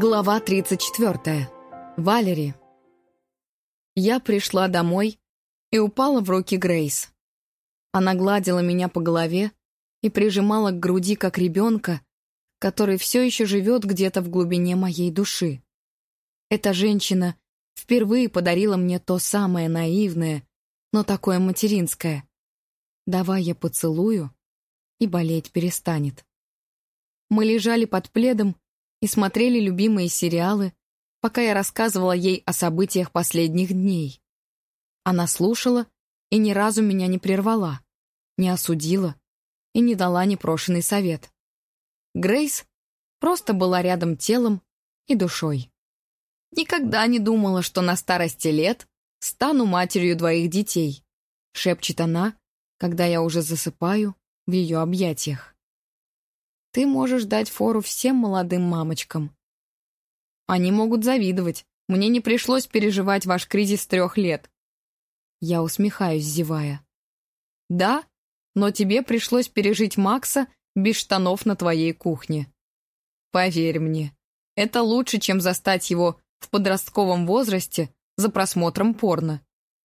Глава 34. Валери. Я пришла домой и упала в руки Грейс. Она гладила меня по голове и прижимала к груди, как ребенка, который все еще живет где-то в глубине моей души. Эта женщина впервые подарила мне то самое наивное, но такое материнское. Давай я поцелую, и болеть перестанет. Мы лежали под пледом, и смотрели любимые сериалы, пока я рассказывала ей о событиях последних дней. Она слушала и ни разу меня не прервала, не осудила и не дала непрошенный совет. Грейс просто была рядом телом и душой. «Никогда не думала, что на старости лет стану матерью двоих детей», шепчет она, когда я уже засыпаю в ее объятиях. Ты можешь дать фору всем молодым мамочкам. Они могут завидовать. Мне не пришлось переживать ваш кризис трех лет. Я усмехаюсь, зевая. Да, но тебе пришлось пережить Макса без штанов на твоей кухне. Поверь мне, это лучше, чем застать его в подростковом возрасте за просмотром порно.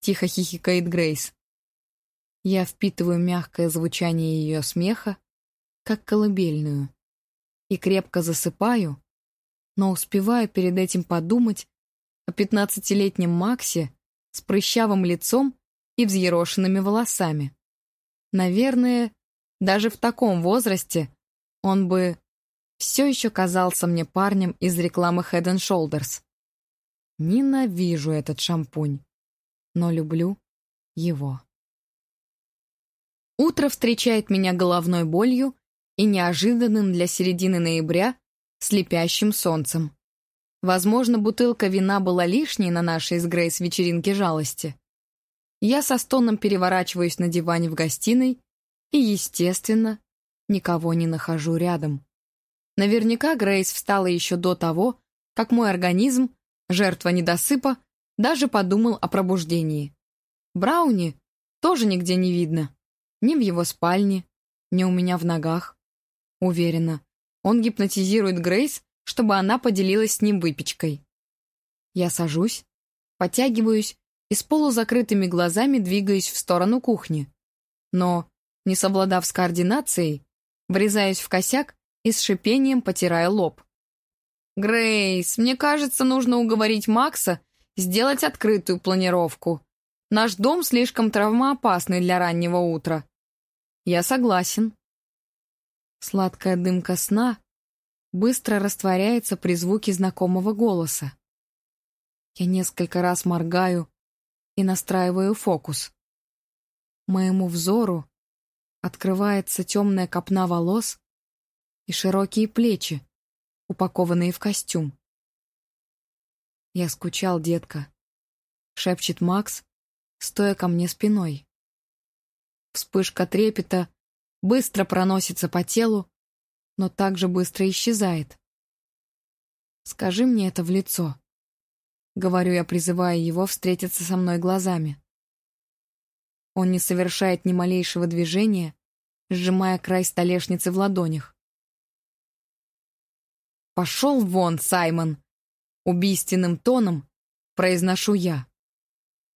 Тихо хихикает Грейс. Я впитываю мягкое звучание ее смеха, как колыбельную. И крепко засыпаю, но успеваю перед этим подумать о пятнадцатилетнем Максе с прыщавым лицом и взъерошенными волосами. Наверное, даже в таком возрасте он бы все еще казался мне парнем из рекламы Head and Shoulders. Ненавижу этот шампунь, но люблю его. Утро встречает меня головной болью и неожиданным для середины ноября слепящим солнцем. Возможно, бутылка вина была лишней на нашей с Грейс вечеринке жалости. Я со стоном переворачиваюсь на диване в гостиной и, естественно, никого не нахожу рядом. Наверняка Грейс встала еще до того, как мой организм, жертва недосыпа, даже подумал о пробуждении. Брауни тоже нигде не видно. Ни в его спальне, ни у меня в ногах. Уверена, он гипнотизирует Грейс, чтобы она поделилась с ним выпечкой. Я сажусь, подтягиваюсь и с полузакрытыми глазами двигаюсь в сторону кухни. Но, не совладав с координацией, врезаюсь в косяк и с шипением потираю лоб. «Грейс, мне кажется, нужно уговорить Макса сделать открытую планировку. Наш дом слишком травмоопасный для раннего утра». «Я согласен», Сладкая дымка сна быстро растворяется при звуке знакомого голоса. Я несколько раз моргаю и настраиваю фокус. Моему взору открывается темная копна волос и широкие плечи, упакованные в костюм. «Я скучал, детка», — шепчет Макс, стоя ко мне спиной. Вспышка трепета быстро проносится по телу, но также быстро исчезает. «Скажи мне это в лицо», — говорю я, призывая его встретиться со мной глазами. Он не совершает ни малейшего движения, сжимая край столешницы в ладонях. «Пошел вон, Саймон!» Убийственным тоном произношу я.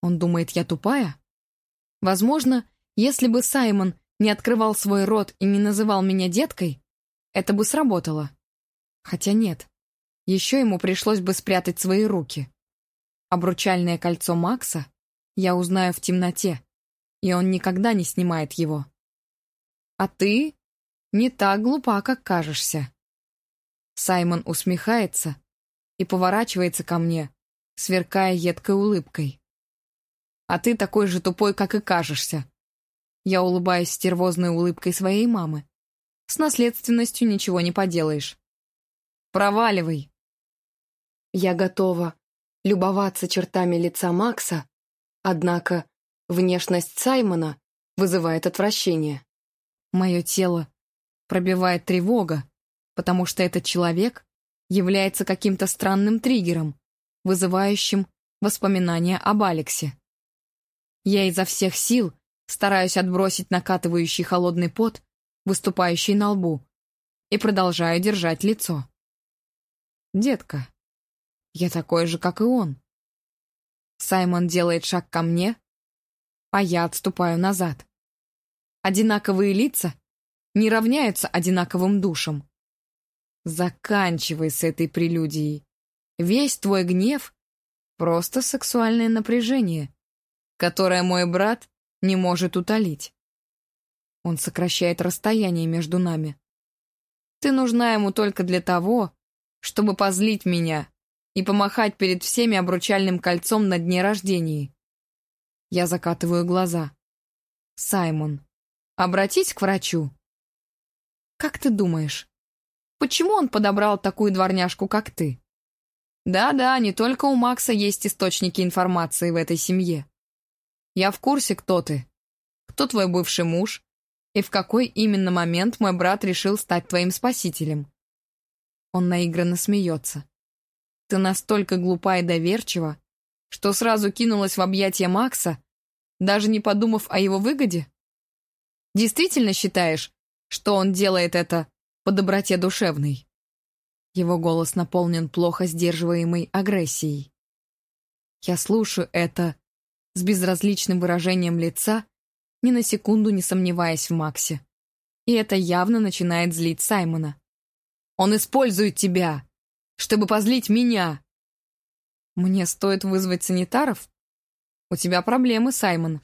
Он думает, я тупая? Возможно, если бы Саймон не открывал свой рот и не называл меня деткой, это бы сработало. Хотя нет, еще ему пришлось бы спрятать свои руки. Обручальное кольцо Макса я узнаю в темноте, и он никогда не снимает его. А ты не так глупа, как кажешься. Саймон усмехается и поворачивается ко мне, сверкая едкой улыбкой. А ты такой же тупой, как и кажешься, я улыбаюсь стервозной улыбкой своей мамы. С наследственностью ничего не поделаешь. Проваливай. Я готова любоваться чертами лица Макса, однако внешность Саймона вызывает отвращение. Мое тело пробивает тревога, потому что этот человек является каким-то странным триггером, вызывающим воспоминания об Алексе. Я изо всех сил стараюсь отбросить накатывающий холодный пот, выступающий на лбу, и продолжаю держать лицо. детка, я такой же, как и он. Саймон делает шаг ко мне, а я отступаю назад. Одинаковые лица не равняются одинаковым душам. Заканчивай с этой прелюдией. Весь твой гнев — просто сексуальное напряжение, которое мой брат не может утолить. Он сокращает расстояние между нами. Ты нужна ему только для того, чтобы позлить меня и помахать перед всеми обручальным кольцом на дне рождения. Я закатываю глаза. Саймон, обратись к врачу. Как ты думаешь, почему он подобрал такую дворняжку, как ты? Да-да, не только у Макса есть источники информации в этой семье. Я в курсе, кто ты, кто твой бывший муж, и в какой именно момент мой брат решил стать твоим спасителем. Он наигранно смеется. Ты настолько глупа и доверчива, что сразу кинулась в объятия Макса, даже не подумав о его выгоде? Действительно считаешь, что он делает это по доброте душевной? Его голос наполнен плохо сдерживаемой агрессией. Я слушаю это с безразличным выражением лица ни на секунду не сомневаясь в Максе. И это явно начинает злить Саймона. «Он использует тебя, чтобы позлить меня!» «Мне стоит вызвать санитаров?» «У тебя проблемы, Саймон».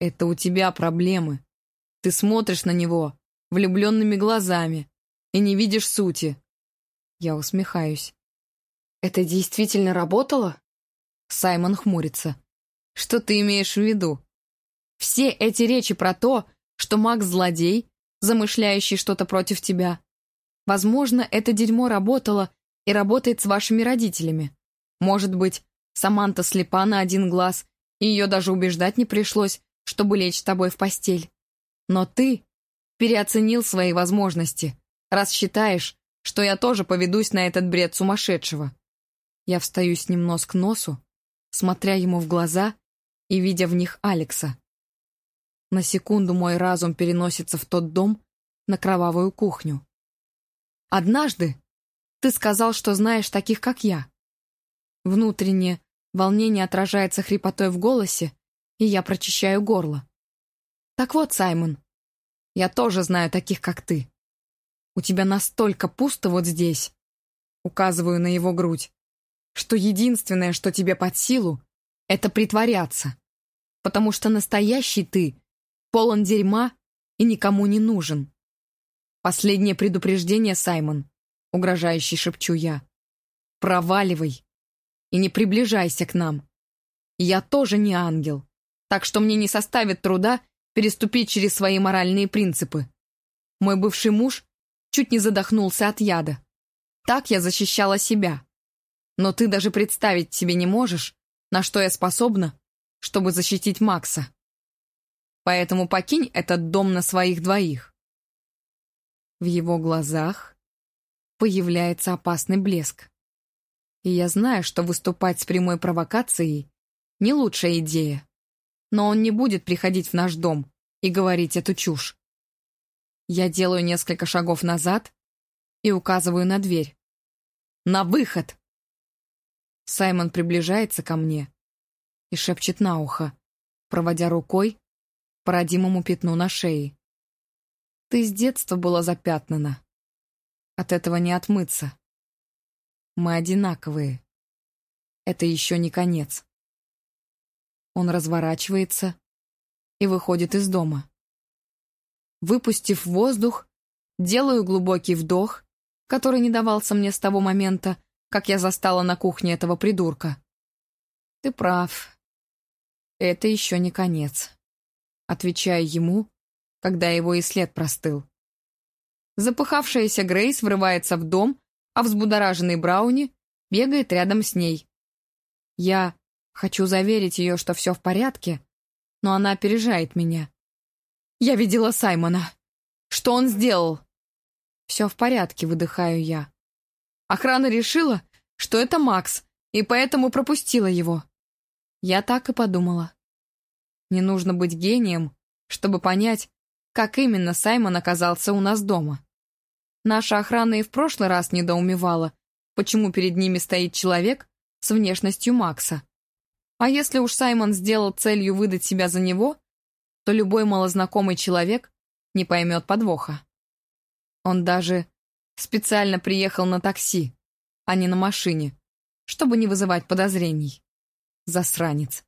«Это у тебя проблемы. Ты смотришь на него влюбленными глазами и не видишь сути». Я усмехаюсь. «Это действительно работало?» Саймон хмурится. «Что ты имеешь в виду?» Все эти речи про то, что Макс злодей, замышляющий что-то против тебя. Возможно, это дерьмо работало и работает с вашими родителями. Может быть, Саманта слепа на один глаз, и ее даже убеждать не пришлось, чтобы лечь с тобой в постель. Но ты переоценил свои возможности, раз считаешь, что я тоже поведусь на этот бред сумасшедшего. Я встаю с ним нос к носу, смотря ему в глаза и видя в них Алекса. На секунду мой разум переносится в тот дом, на кровавую кухню. Однажды ты сказал, что знаешь таких, как я. Внутреннее волнение отражается хрипотой в голосе, и я прочищаю горло. Так вот, Саймон, я тоже знаю таких, как ты. У тебя настолько пусто вот здесь, указываю на его грудь, что единственное, что тебе под силу, это притворяться. Потому что настоящий ты полон дерьма и никому не нужен. Последнее предупреждение, Саймон, угрожающий шепчу я. Проваливай и не приближайся к нам. Я тоже не ангел, так что мне не составит труда переступить через свои моральные принципы. Мой бывший муж чуть не задохнулся от яда. Так я защищала себя. Но ты даже представить себе не можешь, на что я способна, чтобы защитить Макса поэтому покинь этот дом на своих двоих». В его глазах появляется опасный блеск. И я знаю, что выступать с прямой провокацией — не лучшая идея. Но он не будет приходить в наш дом и говорить эту чушь. Я делаю несколько шагов назад и указываю на дверь. «На выход!» Саймон приближается ко мне и шепчет на ухо, проводя рукой по родимому пятну на шее. Ты с детства была запятнана. От этого не отмыться. Мы одинаковые. Это еще не конец. Он разворачивается и выходит из дома. Выпустив воздух, делаю глубокий вдох, который не давался мне с того момента, как я застала на кухне этого придурка. Ты прав. Это еще не конец отвечая ему, когда его и след простыл. Запыхавшаяся Грейс врывается в дом, а взбудораженный Брауни бегает рядом с ней. Я хочу заверить ее, что все в порядке, но она опережает меня. «Я видела Саймона. Что он сделал?» «Все в порядке», — выдыхаю я. Охрана решила, что это Макс, и поэтому пропустила его. Я так и подумала. Не нужно быть гением, чтобы понять, как именно Саймон оказался у нас дома. Наша охрана и в прошлый раз недоумевала, почему перед ними стоит человек с внешностью Макса. А если уж Саймон сделал целью выдать себя за него, то любой малознакомый человек не поймет подвоха. Он даже специально приехал на такси, а не на машине, чтобы не вызывать подозрений. Засранец.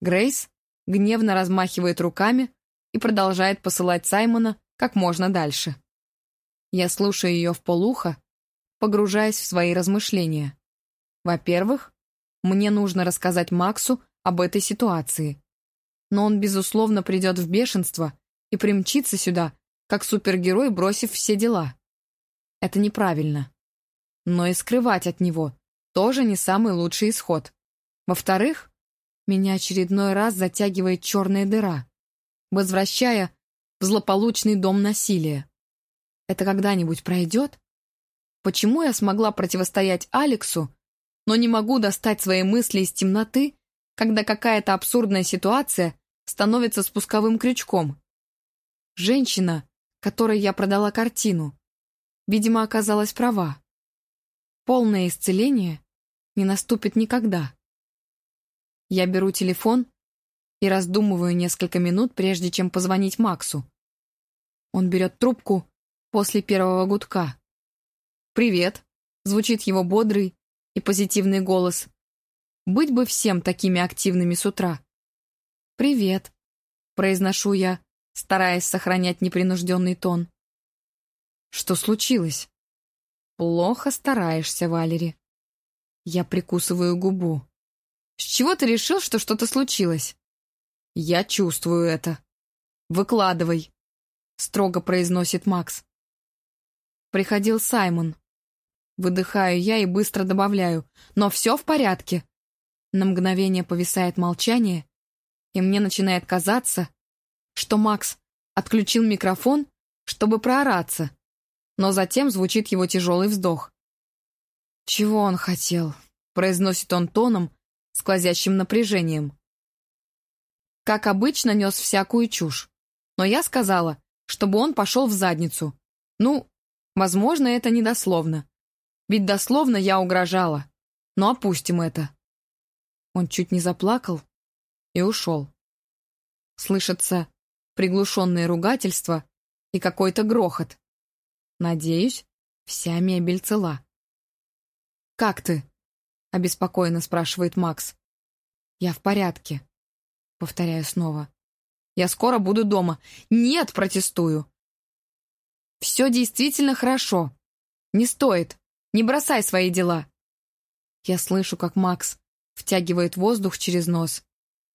Грейс гневно размахивает руками и продолжает посылать Саймона как можно дальше. Я слушаю ее в полухо, погружаясь в свои размышления. Во-первых, мне нужно рассказать Максу об этой ситуации. Но он, безусловно, придет в бешенство и примчится сюда, как супергерой, бросив все дела. Это неправильно. Но и скрывать от него тоже не самый лучший исход. Во-вторых, меня очередной раз затягивает черная дыра, возвращая в злополучный дом насилия. Это когда-нибудь пройдет? Почему я смогла противостоять Алексу, но не могу достать свои мысли из темноты, когда какая-то абсурдная ситуация становится спусковым крючком? Женщина, которой я продала картину, видимо, оказалась права. Полное исцеление не наступит никогда. Я беру телефон и раздумываю несколько минут, прежде чем позвонить Максу. Он берет трубку после первого гудка. «Привет», — звучит его бодрый и позитивный голос. «Быть бы всем такими активными с утра». «Привет», — произношу я, стараясь сохранять непринужденный тон. «Что случилось?» «Плохо стараешься, Валери». Я прикусываю губу. «С чего ты решил, что что-то случилось?» «Я чувствую это». «Выкладывай», — строго произносит Макс. Приходил Саймон. Выдыхаю я и быстро добавляю. «Но все в порядке». На мгновение повисает молчание, и мне начинает казаться, что Макс отключил микрофон, чтобы проораться, но затем звучит его тяжелый вздох. «Чего он хотел?» — произносит он тоном, сквозящим напряжением. Как обычно, нес всякую чушь. Но я сказала, чтобы он пошел в задницу. Ну, возможно, это недословно. Ведь дословно я угрожала. Но опустим это. Он чуть не заплакал и ушел. Слышится приглушенное ругательство и какой-то грохот. Надеюсь, вся мебель цела. «Как ты?» — обеспокоенно спрашивает Макс. «Я в порядке», — повторяю снова. «Я скоро буду дома». «Нет!» — протестую. «Все действительно хорошо. Не стоит. Не бросай свои дела». Я слышу, как Макс втягивает воздух через нос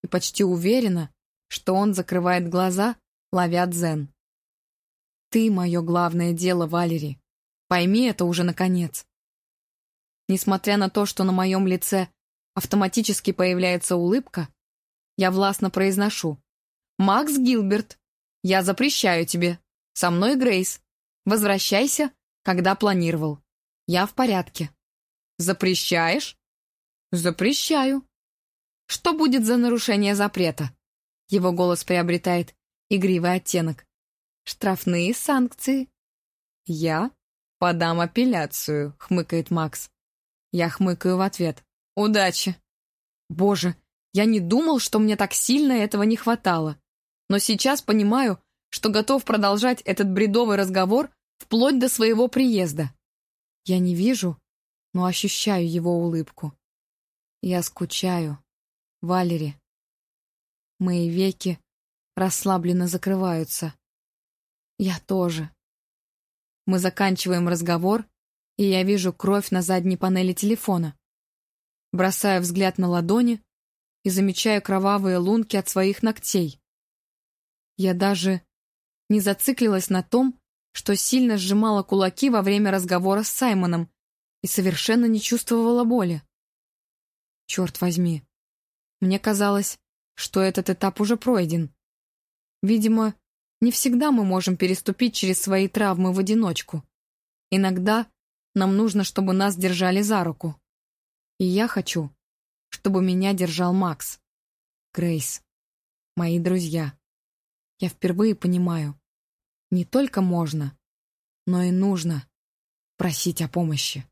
и почти уверена, что он закрывает глаза, ловя дзен. «Ты — мое главное дело, Валери. Пойми это уже наконец». Несмотря на то, что на моем лице автоматически появляется улыбка, я властно произношу. «Макс Гилберт, я запрещаю тебе. Со мной Грейс. Возвращайся, когда планировал. Я в порядке». «Запрещаешь?» «Запрещаю». «Что будет за нарушение запрета?» Его голос приобретает игривый оттенок. «Штрафные санкции». «Я подам апелляцию», — хмыкает Макс. Я хмыкаю в ответ. «Удачи!» Боже, я не думал, что мне так сильно этого не хватало. Но сейчас понимаю, что готов продолжать этот бредовый разговор вплоть до своего приезда. Я не вижу, но ощущаю его улыбку. Я скучаю. Валери. Мои веки расслабленно закрываются. Я тоже. Мы заканчиваем разговор, и я вижу кровь на задней панели телефона. Бросаю взгляд на ладони и замечаю кровавые лунки от своих ногтей. Я даже не зациклилась на том, что сильно сжимала кулаки во время разговора с Саймоном и совершенно не чувствовала боли. Черт возьми. Мне казалось, что этот этап уже пройден. Видимо, не всегда мы можем переступить через свои травмы в одиночку. Иногда нам нужно, чтобы нас держали за руку. И я хочу, чтобы меня держал Макс. Грейс. Мои друзья. Я впервые понимаю, не только можно, но и нужно просить о помощи.